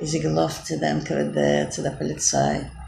is sie gelaufen zu dem Kredit, zu der Polizei.